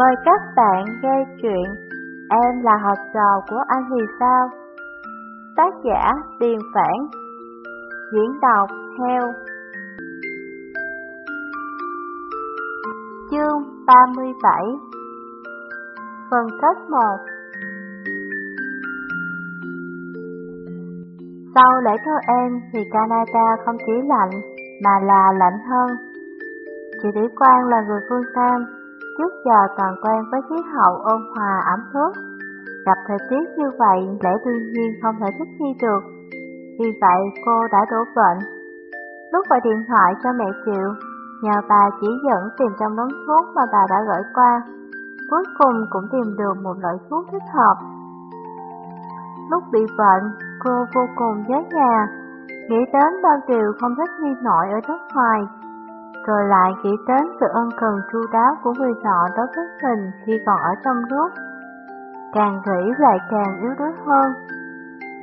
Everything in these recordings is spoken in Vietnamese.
Mời các bạn nghe chuyện Em là học trò của anh thì sao? Tác giả Điền Phản Diễn đọc Heo Chương 37 Phần kết 1 Sau lễ thơ em thì Canada không chỉ lạnh mà là lạnh hơn. Chị Thủy Quang là người phương Nam, trước giờ toàn quen với khí hậu ôn hòa ẩm ướt. Gặp thời tiết như vậy lẽ đương nhiên không thể thích nghi được, vì vậy cô đã đổ bệnh. Lúc gọi điện thoại cho mẹ chịu, nhờ bà chỉ dẫn tìm trong đống thuốc mà bà đã gửi qua, cuối cùng cũng tìm được một loại thuốc thích hợp. Lúc bị bệnh, cô vô cùng nhớ nhà, nghĩ đến bao điều không thích nghi nổi ở nước ngoài, rồi lại nghĩ đến sự ân cần chu đáo của người nọ đối với mình khi còn ở trong nước. Càng nghĩ lại càng yếu đuối hơn,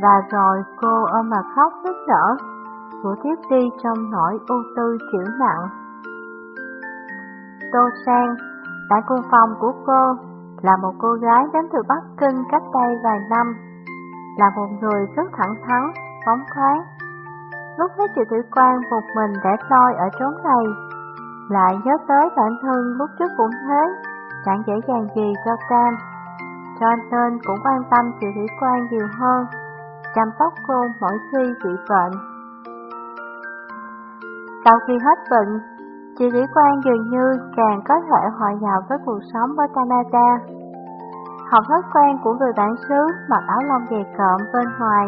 và rồi cô ôm mà khóc nức nở, của tiếp đi trong nỗi ưu tư chịu nặng. Tô Sang, tại cùng phòng của cô, là một cô gái đến từ Bắc Kinh cách đây vài năm, là một người rất thẳng thắn, phóng khoáng. Lúc thấy chị Thủy Quang một mình để loi ở chốn này, lại nhớ tới bản thân lúc trước cũng thế, chẳng dễ dàng gì cho Cam. Cho nên cũng quan tâm chị Thủy quan nhiều hơn, chăm sóc cô mỗi khi bị bệnh. Sau khi hết bệnh, chị Thủy quan dường như càng có thể hòa nhập với cuộc sống ở Canada. Học thói quen của người bản xứ mặc áo lông dày cộm bên ngoài,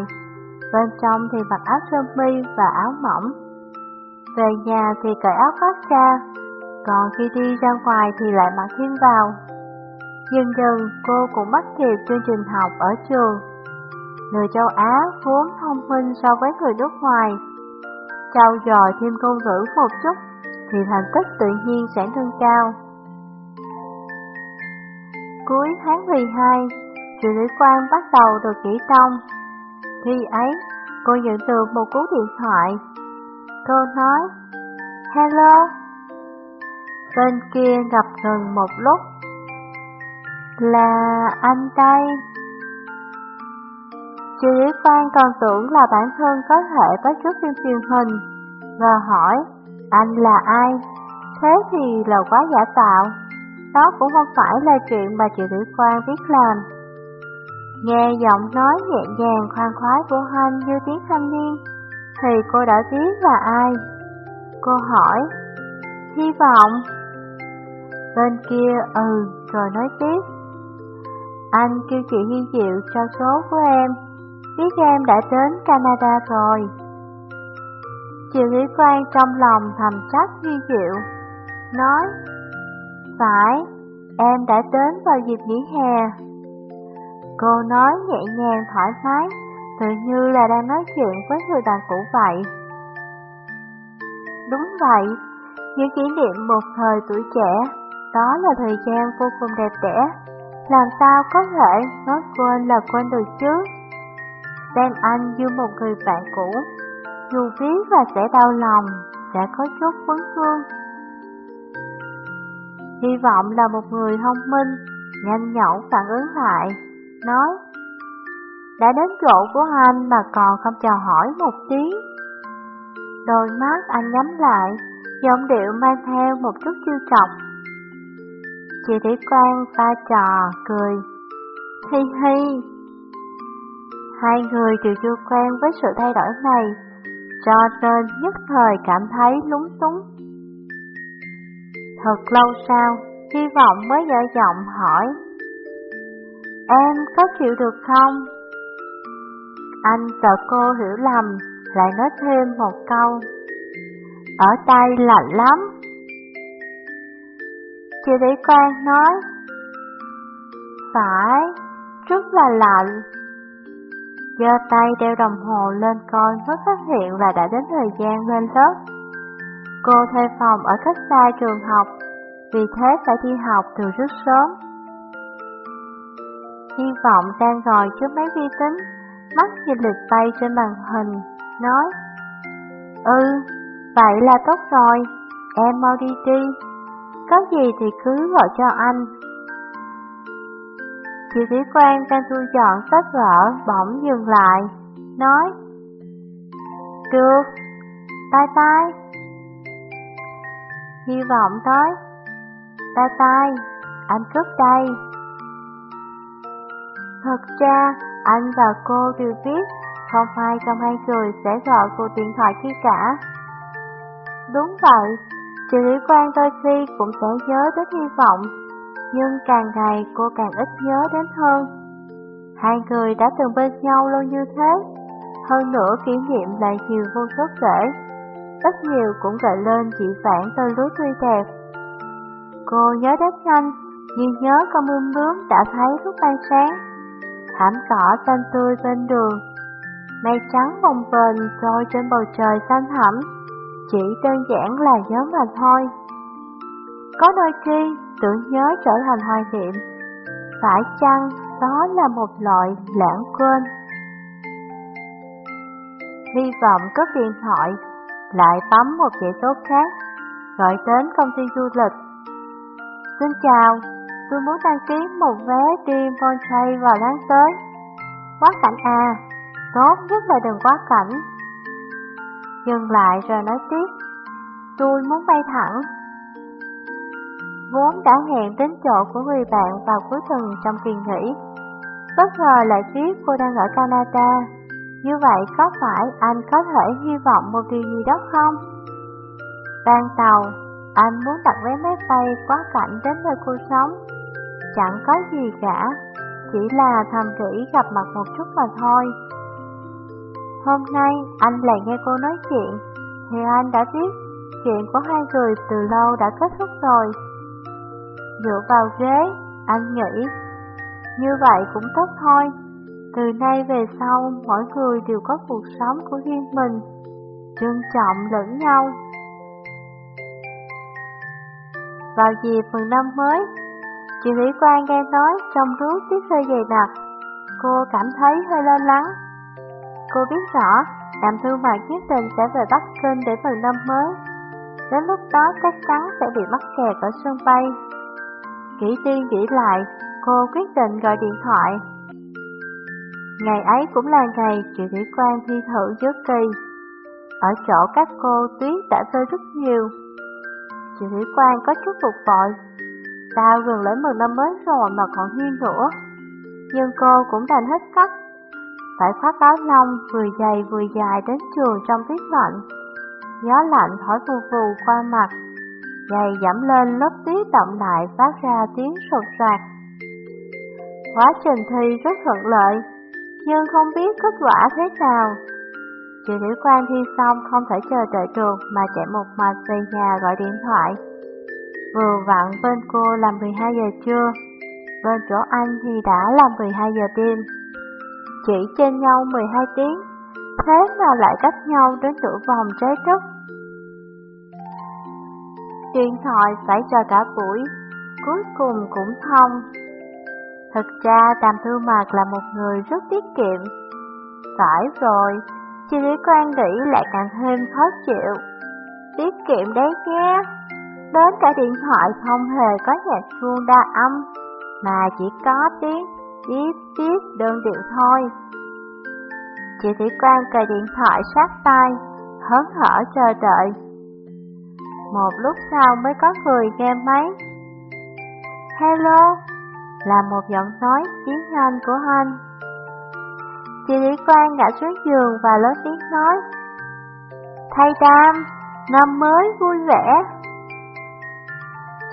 bên trong thì mặc áo sơ mi và áo mỏng. Về nhà thì cởi áo khoác ra, còn khi đi ra ngoài thì lại mặc thêm vào. Dần dần cô cũng bắt kịp chương trình học ở trường. Người châu Á vốn thông minh so với người nước ngoài. Trau dồi thêm ngôn ngữ một chút thì thành tích tự nhiên sẽ nâng cao. Cuối tháng 12, Triệu Lý Quang bắt đầu được nghỉ trong. Khi ấy, cô nhận được một cú điện thoại. Cô nói, Hello. Bên kia gặp gần một lúc. Là anh đây. chị Lý Phan còn tưởng là bản thân có thể có chút phim truyền hình, và hỏi, anh là ai? Thế thì là quá giả tạo. Đó cũng không phải là chuyện mà chị Thủy Quang biết làm. Nghe giọng nói nhẹ nhàng khoan khoái của anh như tiếng thanh niên, thì cô đã biết là ai. Cô hỏi, hy vọng. Bên kia ừ, rồi nói tiếp. Anh kêu chị Hi Diệu cho số của em, biết em đã đến Canada rồi. Chị Lý Quang trong lòng thầm trách Hi Diệu, nói, phải, em đã đến vào dịp nghỉ hè. Cô nói nhẹ nhàng thoải mái, tự như là đang nói chuyện với người bạn cũ vậy. Đúng vậy, những kỷ niệm một thời tuổi trẻ, đó là thời gian vô cùng đẹp đẽ. Làm sao có thể nói quên là quên được chứ? Xem anh như một người bạn cũ, dù biết là sẽ đau lòng, sẽ có chút vấn vương. Hy vọng là một người thông minh, nhanh nhẩu phản ứng lại, nói đã đến chỗ của anh mà còn không chào hỏi một tiếng Đôi mắt anh nhắm lại, giọng điệu mang theo một chút chiêu trọng Chị Thủy Quang pha trò, cười. Hi hi. Hai người đều chưa quen với sự thay đổi này Cho nên nhất thời cảm thấy lúng túng. Thật lâu sau, hy vọng mới dở giọng hỏi. Em có chịu được không? Anh sợ cô hiểu lầm, lại nói thêm một câu. Ở tay lạnh lắm. Chị Lý Quang nói Phải, rất là lạnh. Giơ tay đeo đồng hồ lên coi mới phát hiện là đã đến thời gian lên lớp. Cô thuê phòng ở cách xa trường học, vì thế phải đi học từ rất sớm. Hy vọng đang ngồi trước máy vi tính, mắt nhìn lịch bay trên màn hình, nói Ừ, vậy là tốt rồi, em mau đi đi, có gì thì cứ gọi cho anh. Chị Thủy Quang đang thu dọn sách vở bỗng dừng lại, nói Được, tay tay Hy vọng tới tay tay, anh cướp đây Thật ra, anh và cô đều biết không ai trong hai người sẽ gọi cuộc điện thoại khi cả. Đúng vậy, chị Lý Quang đôi khi cũng sẽ nhớ đến hy vọng, nhưng càng ngày cô càng ít nhớ đến hơn. Hai người đã từng bên nhau lâu như thế, hơn nữa kỷ niệm lại nhiều vô số kể, ít nhiều cũng gợi lên dị vãng đôi lúa tươi đẹp. Cô nhớ đến anh, nhưng nhớ con bướm bướm đã thấy lúc ban sáng, thảm cỏ xanh tươi bên đường, mây trắng bồng bềnh trôi trên bầu trời xanh thẳm, chỉ đơn giản là nhớ mà thôi. Có đôi khi, tưởng nhớ trở thành hoài niệm, phải chăng đó là một loại lãng quên? Hy vọng có điện thoại, lại bấm một dãy số khác, gọi đến công ty du lịch. Xin chào, tôi muốn đăng ký một vé đi Montreal vào tháng tới. Quá cảnh à, tốt nhất là đừng quá cảnh. Dừng lại rồi nói tiếp, tôi muốn bay thẳng. Vốn đã hẹn đến chỗ của người bạn vào cuối tuần trong kỳ nghỉ. Bất ngờ lại biết cô đang ở Canada. Như vậy có phải anh có thể hy vọng một điều gì đó không? Ban tàu, anh muốn đặt vé máy bay quá cảnh đến nơi cô sống. Chẳng có gì cả, chỉ là thầm nghĩ gặp mặt một chút mà thôi. Hôm nay anh lại nghe cô nói chuyện, thì anh đã biết chuyện của hai người từ lâu đã kết thúc rồi. Dựa vào ghế, anh nghĩ, như vậy cũng tốt thôi. Từ nay về sau, mỗi người đều có cuộc sống của riêng mình, trân trọng lẫn nhau. Vào dịp mừng năm mới, chị Lý Quang nghe nói trong rước tiết rơi dày đặc, cô cảm thấy hơi lo lắng. Cô biết rõ, Đàm Thư Mạc nhất định sẽ về Bắc Kinh để mừng năm mới. Đến lúc đó chắc chắn sẽ bị mắc kẹt ở sân bay. Kỹ tiên nghĩ lại, cô quyết định gọi điện thoại. Ngày ấy cũng là ngày chị Thủy Quang thi thử trước kỳ. Ở chỗ các cô tuyết đã rơi rất nhiều chỉ Thủy quan có chút bực bội. Sao gần lễ mừng năm mới rồi mà còn hiên nữa? Nhưng cô cũng đành hết cách phải khoác áo lông vừa dày vừa dài đến trường trong tiết lạnh. Gió lạnh thổi vù vù qua mặt, giày giảm lên lớp tuyết động lại phát ra tiếng sột soạt. Quá trình thi rất thuận lợi, nhưng không biết kết quả thế nào. Chị Liễu Quang thi xong không thể chờ đợi được mà chạy một mạch về nhà gọi điện thoại. Vừa vặn bên cô làm 12 giờ trưa, bên chỗ anh thì đã làm 12 giờ đêm chỉ trên nhau 12 tiếng, thế mà lại cách nhau đến nửa vòng trái đất. Điện thoại phải chờ cả buổi, cuối cùng cũng thông. Thật ra Đàm Thư Mạc là một người rất tiết kiệm. Phải rồi, chị Lý Quan nghĩ lại càng thêm khó chịu. Tiết kiệm đấy nhé. Đến cả điện thoại không hề có nhạc chuông đa âm, mà chỉ có tiếng tiếp tiếp đơn điệu thôi. Chị Thủy Quang cài điện thoại sát tay, hớn hở chờ đợi. Một lúc sau mới có người nghe máy. Hello, là một giọng nói tiếng anh của anh. Chị Lý Quang ngã xuống giường và lớn tiếng nói. Thầy Đam, năm mới vui vẻ.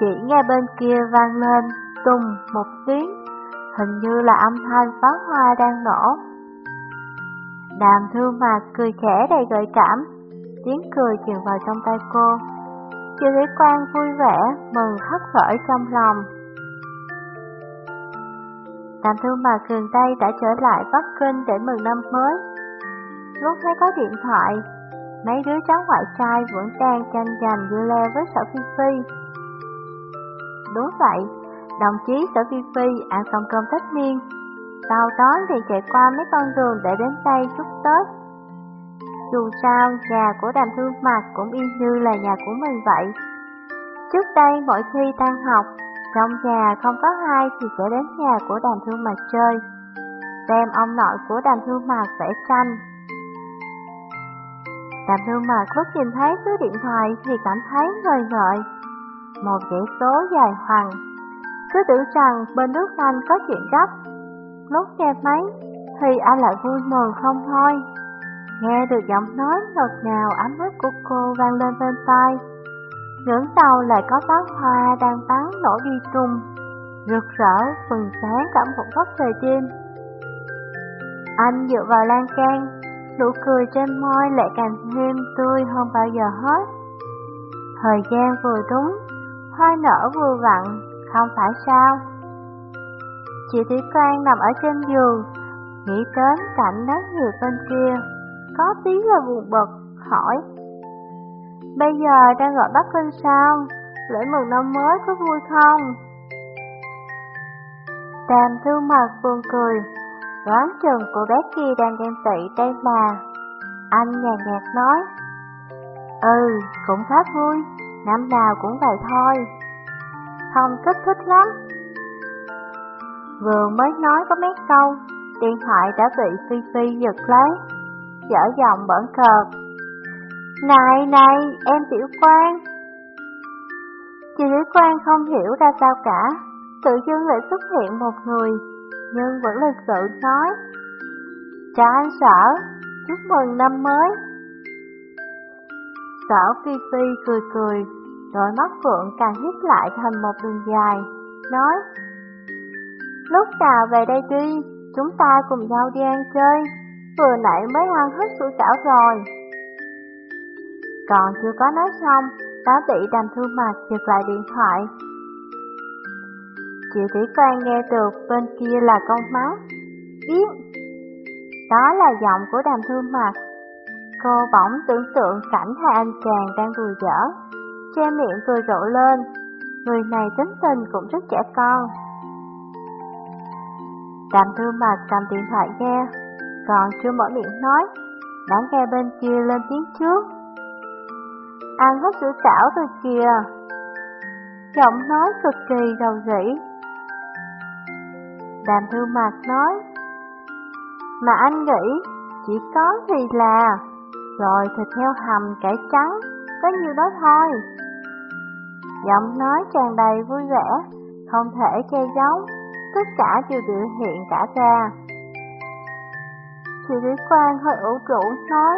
Chỉ nghe bên kia vang lên tùng một tiếng hình như là âm thanh pháo hoa đang nổ. Đàm thương mặt cười khẽ đầy gợi cảm, tiếng cười truyền vào trong tay cô. Chị Lý Quang vui vẻ, mừng khắc khởi trong lòng. Đàm thương mạc gần đây đã trở lại Bắc Kinh để mừng năm mới. Lúc thấy có điện thoại, mấy đứa cháu ngoại trai vẫn đang tranh giành dưa leo với sở Phi Phi. Đúng vậy, Đồng chí Sở Phi Phi ăn xong cơm tất niên, sau đó thì chạy qua mấy con đường để đến đây chúc Tết. Dù sao, nhà của đàm thương mặt cũng y như là nhà của mình vậy. Trước đây mỗi khi tan học, trong nhà không có ai thì sẽ đến nhà của đàn thương mặt chơi, xem ông nội của đàn thương mặt vẽ tranh. Đàn thương mặt lúc nhìn thấy số điện thoại thì cảm thấy ngời ngợi. Một dãy số dài hoàng. Cứ tưởng rằng bên nước Anh có chuyện gấp. Lúc nghe máy thì anh lại vui mừng không thôi. Nghe được giọng nói ngọt ngào ấm áp của cô vang lên bên tai ngẩng đầu lại có bát hoa đang bắn nổ đi tung, rực rỡ phần sáng cả một góc trời đêm. Anh dựa vào lan can, nụ cười trên môi lại càng thêm tươi hơn bao giờ hết. Thời gian vừa đúng, hoa nở vừa vặn, không phải sao? Chị Thủy Quang nằm ở trên giường, nghĩ đến cảnh đất người bên kia, có tí là buồn bực, hỏi. Bây giờ đang gọi Bắc Kinh sao? Lễ mừng năm mới có vui không? Đàm thư mặt buồn cười, đoán chừng cô bé kia đang ghen tị đây mà. Anh nhàn nhạt nói, Ừ, cũng khá vui, năm nào cũng vậy thôi. Không kích thích lắm. Vừa mới nói có mấy câu, điện thoại đã bị Phi Phi giật lấy, dở giọng bẩn cợt. Này này, em Tiểu Quang. Chị Tiểu Quang không hiểu ra sao cả, tự dưng lại xuất hiện một người, nhưng vẫn lịch sự nói. Chào anh Sở, chúc mừng năm mới. Sở Phi Phi cười cười, đôi mắt Phượng càng hít lại thành một đường dài, nói Lúc nào về đây đi, chúng ta cùng nhau đi ăn chơi, vừa nãy mới ăn hết sủi cảo rồi. Còn chưa có nói xong, tá tỷ đàm thương mặt giật lại điện thoại. Chị Thủy quan nghe được bên kia là con mắng. Yến! Đó là giọng của đàm thương mặt. Cô bỗng tưởng tượng cảnh hai anh chàng đang vừa giỡn, che miệng cười rộ lên. Người này tính tình cũng rất trẻ con. Đàm thương mặt cầm điện thoại nghe, còn chưa mở miệng nói, đã nghe bên kia lên tiếng trước. Ăn hết sữa chảo rồi kìa. Giọng nói cực kỳ rầu rĩ. Đàm thư mạc nói, mà anh nghĩ chỉ có thì là, rồi thịt heo hầm cải trắng, có nhiêu đó thôi. Giọng nói tràn đầy vui vẻ, không thể che giấu, tất cả đều biểu hiện cả ra. Chị Lý Quang hơi ủ rũ nói,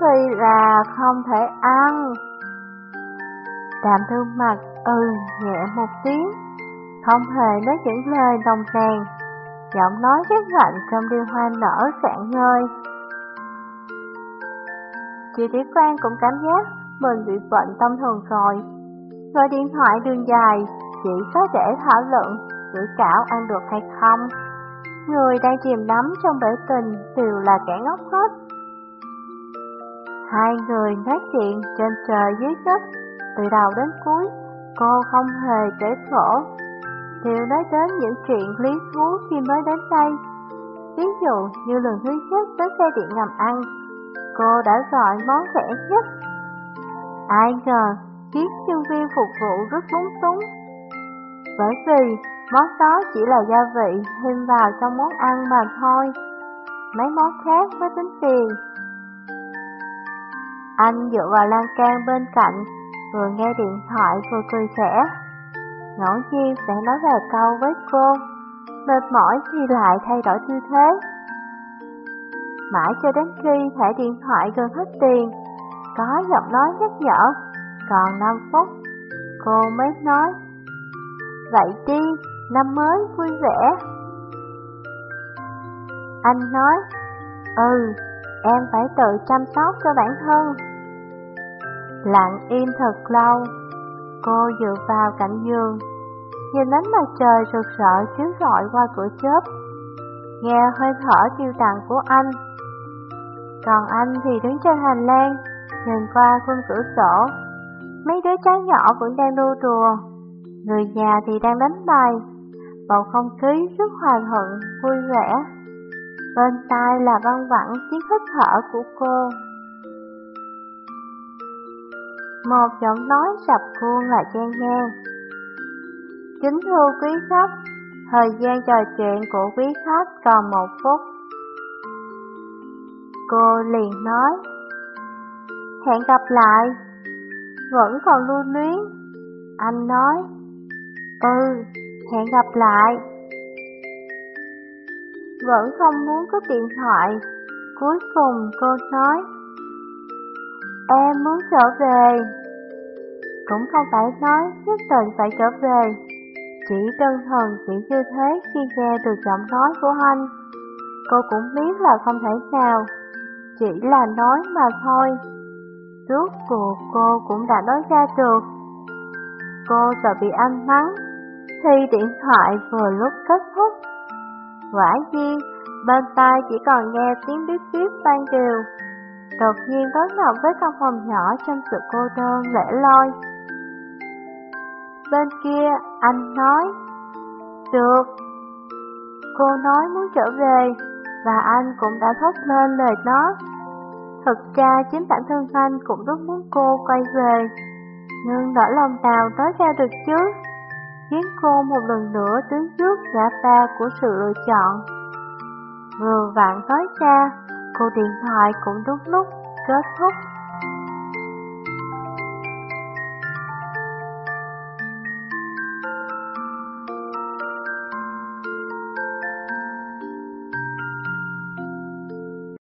thì là không thể ăn. Đàm thư mặt ừ nhẹ một tiếng, không hề nói những lời đồng nàng, giọng nói rất lạnh trong điêu hoa nở sạn ngơi. Chị Tiểu Quang cũng cảm giác mình bị bệnh tâm thần rồi. Gọi điện thoại đường dài, chỉ có thể thảo luận sủi cảo ăn được hay không. Người đang chìm đắm trong bể tình đều là kẻ ngốc hết. Hai người nói chuyện trên trời dưới đất, từ đầu đến cuối, cô không hề kể khổ. Đều nói đến những chuyện lý thú khi mới đến đây. Ví dụ như lần thứ nhất tới xe điện ngầm ăn, cô đã gọi món rẻ nhất. Ai ngờ, khiến nhân viên phục vụ rất lúng túng. Bởi vì món đó chỉ là gia vị thêm vào trong món ăn mà thôi. Mấy món khác mới tính tiền. Anh dựa vào lan can bên cạnh, vừa nghe điện thoại vừa cười khẽ. Ngẫu nhiên sẽ nói vài câu với cô, mệt mỏi thì lại thay đổi tư thế. Mãi cho đến khi thẻ điện thoại gần hết tiền, có giọng nói nhắc nhở, còn 5 phút, cô mới nói. Vậy đi, năm mới vui vẻ. Anh nói, ừ, em phải tự chăm sóc cho bản thân. Lặng im thật lâu, cô dựa vào cạnh giường, nhìn ánh mặt trời rực rỡ chiếu rọi qua cửa chớp, nghe hơi thở tiêu tàn của anh. Còn anh thì đứng trên hành lang, nhìn qua khung cửa sổ, mấy đứa cháu nhỏ vẫn đang đua đùa, người nhà thì đang đánh bài, bầu không khí rất hòa thuận, vui vẻ. Bên tai là văng vẳng tiếng hít thở của cô. Một giọng nói sập khuôn lại chen ngang. Kính thưa quý khách, thời gian trò chuyện của quý khách còn một phút. Cô liền nói, hẹn gặp lại, vẫn còn lưu luyến. Anh nói, ừ, hẹn gặp lại. Vẫn không muốn cúp điện thoại, cuối cùng cô nói, em muốn trở về. Cũng không phải nói nhất định phải trở về, chỉ đơn thuần chỉ như thế khi nghe được giọng nói của anh. Cô cũng biết là không thể nào, chỉ là nói mà thôi. Rốt cuộc cô cũng đã nói ra được. Cô sợ bị anh mắng, thì điện thoại vừa lúc kết thúc. Quả nhiên, bên tai chỉ còn nghe tiếng bíp bíp vang đều. Đột nhiên đối mặt với căn phòng nhỏ trong sự cô đơn lẻ loi. Bên kia, anh nói, Được. Cô nói muốn trở về, và anh cũng đã thốt lên lời đó. Thực ra chính bản thân anh cũng rất muốn cô quay về, nhưng nỗi lòng nào nói ra được chứ, khiến cô một lần nữa đứng trước ngã ba của sự lựa chọn. Vừa vặn nói ra, cô điện thoại cũng đúng lúc kết thúc.